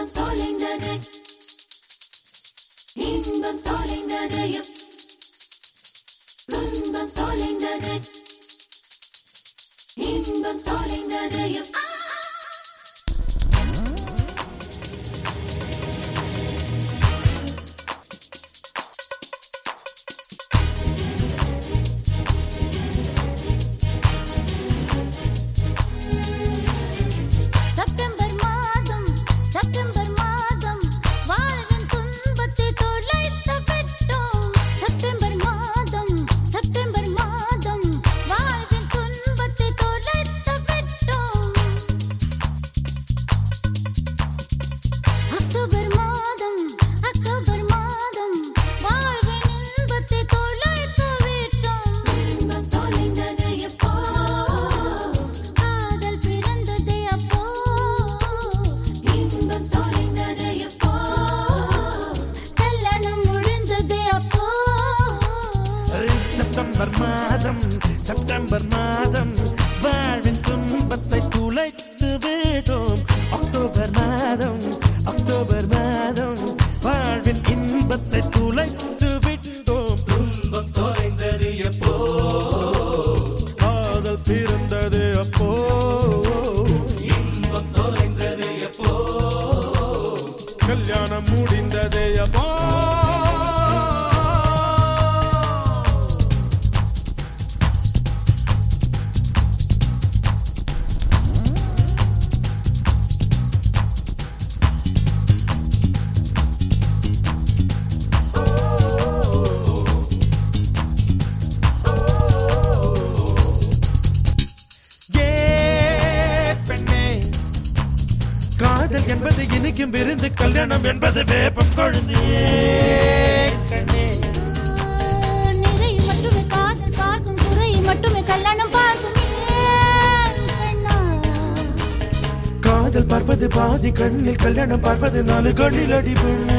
இன்பம் தொலைந்தது. இன்பம் தொலைந்தது. துன்பம் தொலைந்தது. இன்பம் தொலைந்தது. செப்டம்பர் மாதம் செப்டம்பர் மாதம் வாழ்வின் துன்பத்தை துளைத்து விட்டோம் இனிக்கும் விருந்து கல்யாணம் என்பது வேப்பம் கொழுந்தே. கண்ணே மட்டுமே காதல் பார்க்கும் குறை மட்டுமே கல்யாணம் பார்க்கும். காதல் பார்ப்பது பாதி கண்ணில் கல்யாணம் பார்ப்பது நாலு கண்ணில் அடி பெண்ணே.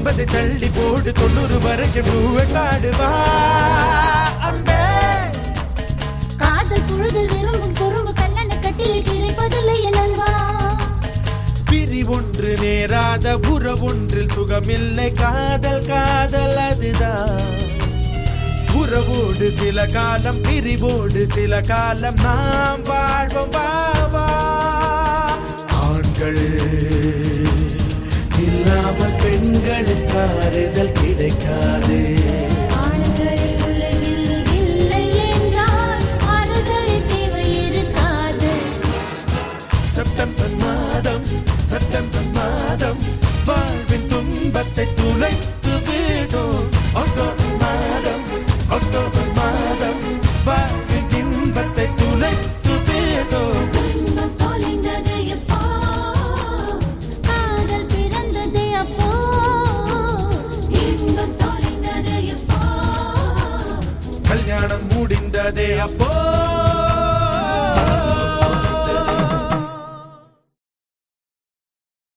என்பதை தள்ளி போடு தொண்ணூறு வரைக்கும் பூவை காடுவா அன்பே. காதல் புழுதில் விரும்பும் குறும்பு கல்லணை கட்டில் கிடைப்பதில்லை நண்பா பிரி ஒன்று நேராத உறவொன்றில் சுகமில்லை காதல் காதல் அதுதான். உறவோடு சில காலம் பிரிவோடு சில காலம் நாம் வாழ்வோம் வாவா paredes dei apoio.